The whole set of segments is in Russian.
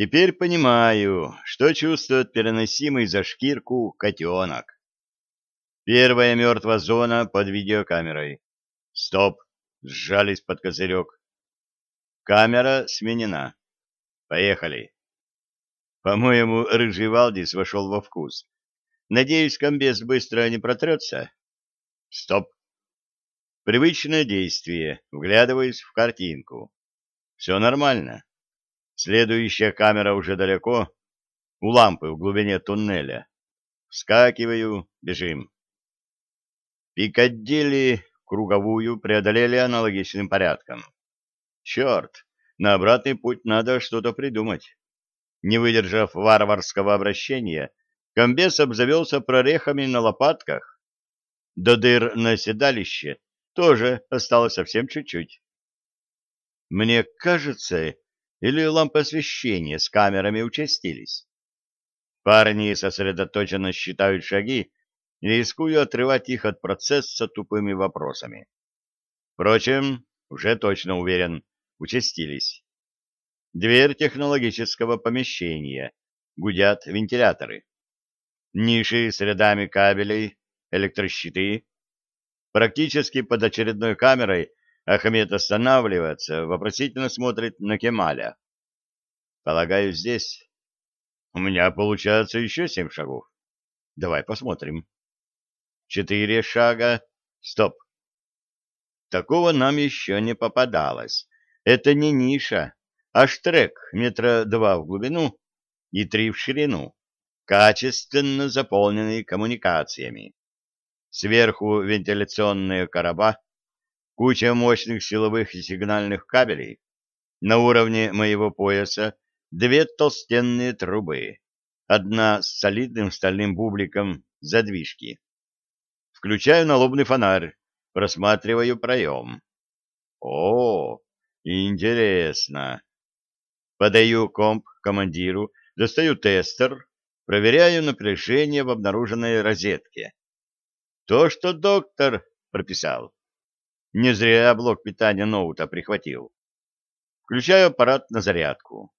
Теперь понимаю, что чувствует переносимый за шкирку котенок. Первая мертвая зона под видеокамерой. Стоп, сжались под козырек. Камера сменена. Поехали. По-моему, рыжий Валдис вошел во вкус. Надеюсь, комбез быстро не протрется. Стоп. Привычное действие. Вглядываюсь в картинку. Все нормально. Следующая камера уже далеко. У лампы в глубине туннеля. Вскакиваю, бежим. Пикадилли круговую преодолели аналогичным порядком. Черт, на обратный путь надо что-то придумать. Не выдержав варварского обращения, комбес обзавелся прорехами на лопатках. До дыр на седалище тоже осталось совсем чуть-чуть. Мне кажется, или лампы освещения с камерами участились. Парни сосредоточенно считают шаги, рискую отрывать их от процесса тупыми вопросами. Впрочем, уже точно уверен, участились. Дверь технологического помещения. Гудят вентиляторы. Ниши с рядами кабелей, электрощиты. Практически под очередной камерой Ахмед останавливается, вопросительно смотрит на Кемаля. Полагаю, здесь. У меня получается еще семь шагов. Давай посмотрим. Четыре шага. Стоп. Такого нам еще не попадалось. Это не ниша, а штрек метра два в глубину и три в ширину, качественно заполненный коммуникациями. Сверху вентиляционные короба, куча мощных силовых и сигнальных кабелей, на уровне моего пояса две толстенные трубы, одна с солидным стальным бубликом задвижки. Включаю налобный фонарь, просматриваю проем. О, интересно. Подаю комп командиру, достаю тестер, проверяю напряжение в обнаруженной розетке. То, что доктор прописал. Не зря блок питания ноута прихватил. Включаю аппарат на зарядку.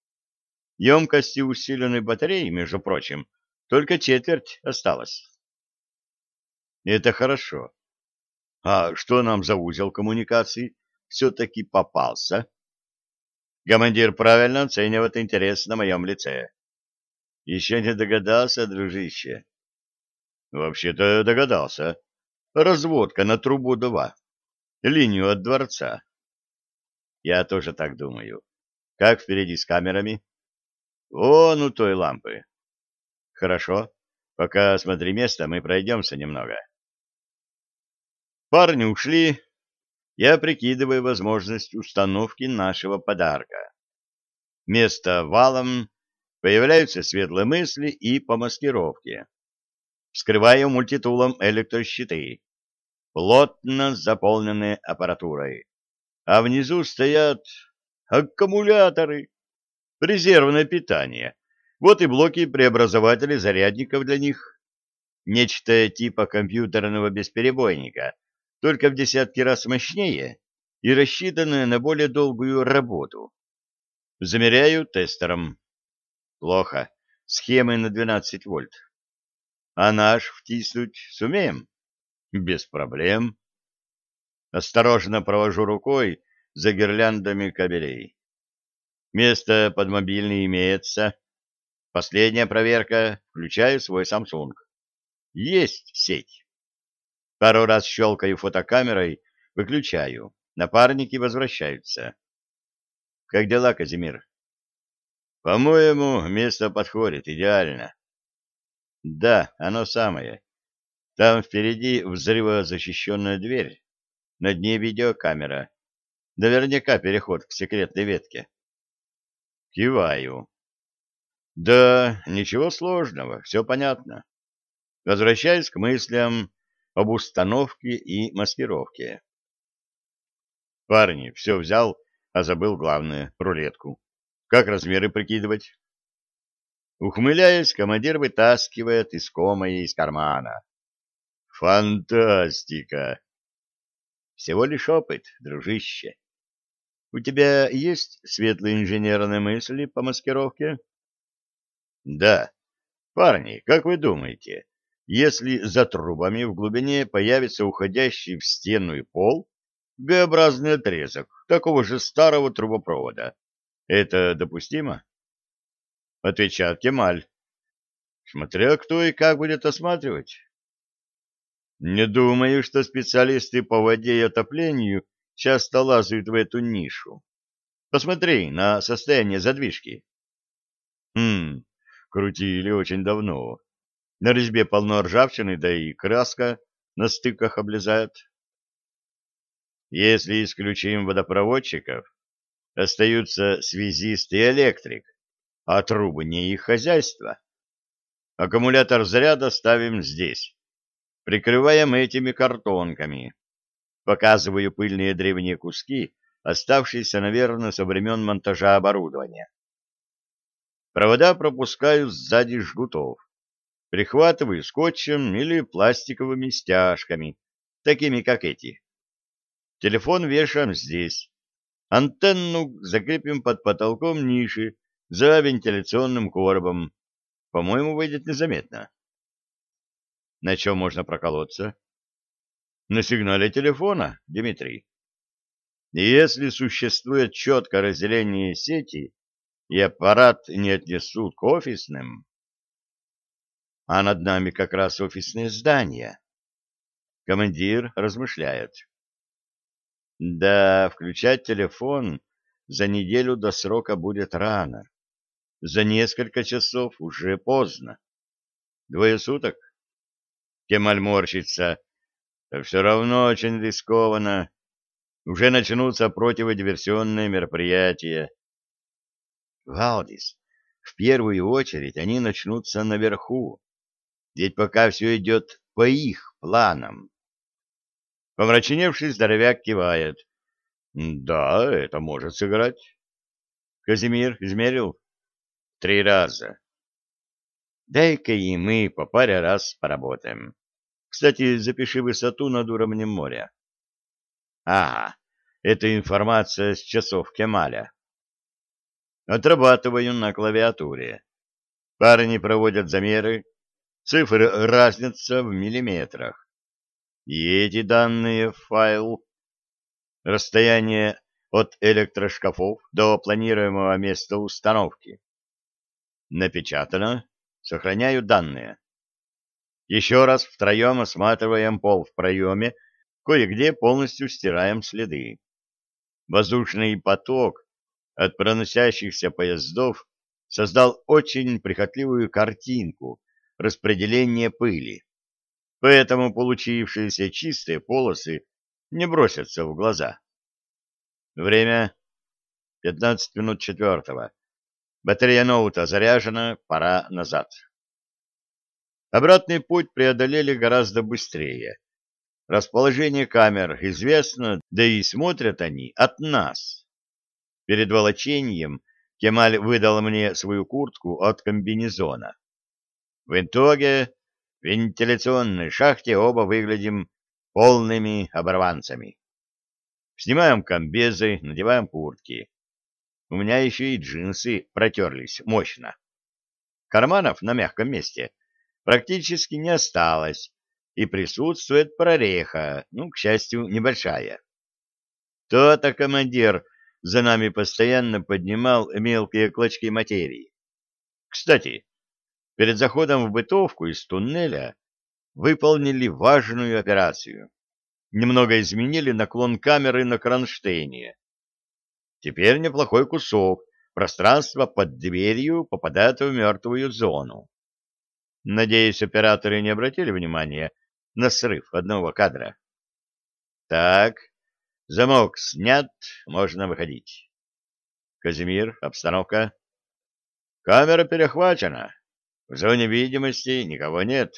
Емкости усиленной батареи, между прочим, только четверть осталась. Это хорошо. А что нам за узел коммуникаций все-таки попался? Командир правильно оценивает интерес на моем лице. Еще не догадался, дружище? Вообще-то догадался. Разводка на трубу 2. Линию от дворца. Я тоже так думаю. Как впереди с камерами? Вон у той лампы. Хорошо. Пока смотри место, мы пройдемся немного. Парни ушли. Я прикидываю возможность установки нашего подарка. Место валом, появляются светлые мысли и по маскировке. Вскрываю мультитулом электрощиты, плотно заполненные аппаратурой. А внизу стоят аккумуляторы, резервное питание. Вот и блоки преобразователей зарядников для них. Нечто типа компьютерного бесперебойника, только в десятки раз мощнее и рассчитанное на более долгую работу. Замеряю тестером. Плохо. Схемы на 12 вольт. А наш втиснуть сумеем? Без проблем. Осторожно провожу рукой за гирляндами кабелей. Место под мобильный имеется. Последняя проверка. Включаю свой Samsung. Есть сеть. Пару раз щелкаю фотокамерой, выключаю. Напарники возвращаются. Как дела, Казимир? По-моему, место подходит идеально. Да, оно самое. Там впереди взрывозащищенная дверь. Над ней видеокамера. Наверняка переход к секретной ветке. Киваю. Да, ничего сложного, все понятно. Возвращаюсь к мыслям об установке и маскировке. Парни, все взял, а забыл главное — рулетку. Как размеры прикидывать? Ухмыляясь, командир вытаскивает искомое из кармана. Фантастика! Всего лишь опыт, дружище. У тебя есть светлые инженерные мысли по маскировке? Да. Парни, как вы думаете, если за трубами в глубине появится уходящий в стену и пол Г-образный отрезок такого же старого трубопровода, это допустимо? Отвечает Кемаль. Смотря кто и как будет осматривать. Не думаю, что специалисты по воде и отоплению часто лазают в эту нишу. Посмотри на состояние задвижки. Хм, крутили очень давно. На резьбе полно ржавчины, да и краска на стыках облезает. Если исключим водопроводчиков, остаются связист и электрик, а трубы не их хозяйство. Аккумулятор заряда ставим здесь. Прикрываем этими картонками. Показываю пыльные древние куски, оставшиеся, наверное, со времен монтажа оборудования. Провода пропускаю сзади жгутов. Прихватываю скотчем или пластиковыми стяжками, такими как эти. Телефон вешаем здесь. Антенну закрепим под потолком ниши за вентиляционным коробом. По-моему, выйдет незаметно. На чем можно проколоться? На сигнале телефона, Дмитрий. И если существует четкое разделение сети, и аппарат не отнесут к офисным, а над нами как раз офисные здания. Командир размышляет. Да, включать телефон за неделю до срока будет рано. За несколько часов уже поздно. Двое суток? Кемаль морщится. Все равно очень рискованно. Уже начнутся противодиверсионные мероприятия. Валдис, в первую очередь они начнутся наверху. Ведь пока все идет по их планам. Помрачневший здоровяк кивает. Да, это может сыграть. Казимир измерил? Три раза. Дай-ка и мы по паре раз поработаем. Кстати, запиши высоту над уровнем моря. Ага, это информация с часов Кемаля. Отрабатываю на клавиатуре. Парни проводят замеры, цифры разнятся в миллиметрах. И эти данные в файл. Расстояние от электрошкафов до планируемого места установки. Напечатано. Сохраняю данные. Еще раз втроем осматриваем пол в проеме, кое-где полностью стираем следы. Воздушный поток от проносящихся поездов создал очень прихотливую картинку распределения пыли, поэтому получившиеся чистые полосы не бросятся в глаза. Время 15 минут четвертого. Батарея ноута заряжена, пора назад. Обратный путь преодолели гораздо быстрее. Расположение камер известно, да и смотрят они от нас. Перед волочением Кемаль выдал мне свою куртку от комбинезона. В итоге в вентиляционной шахте оба выглядим полными оборванцами. Снимаем комбезы, надеваем куртки. У меня еще и джинсы протерлись мощно. Карманов на мягком месте практически не осталось, и присутствует прореха, ну, к счастью, небольшая. То-то командир за нами постоянно поднимал мелкие клочки материи. Кстати, перед заходом в бытовку из туннеля выполнили важную операцию. Немного изменили наклон камеры на кронштейне. Теперь неплохой кусок пространства под дверью попадает в мертвую зону. Надеюсь, операторы не обратили внимания на срыв одного кадра. Так, замок снят, можно выходить. Казимир, обстановка. Камера перехвачена. В зоне видимости никого нет.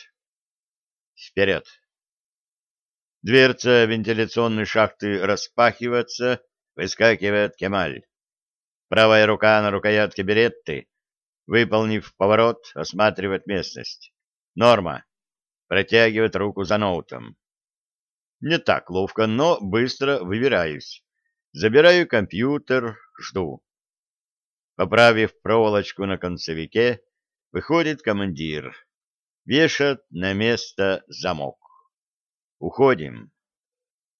Вперед. Дверца вентиляционной шахты распахивается, выскакивает Кемаль. Правая рука на рукоятке беретты Выполнив поворот, осматривает местность. Норма. Протягивает руку за ноутом. Не так ловко, но быстро выбираюсь. Забираю компьютер, жду. Поправив проволочку на концевике, Выходит командир. Вешат на место замок. Уходим.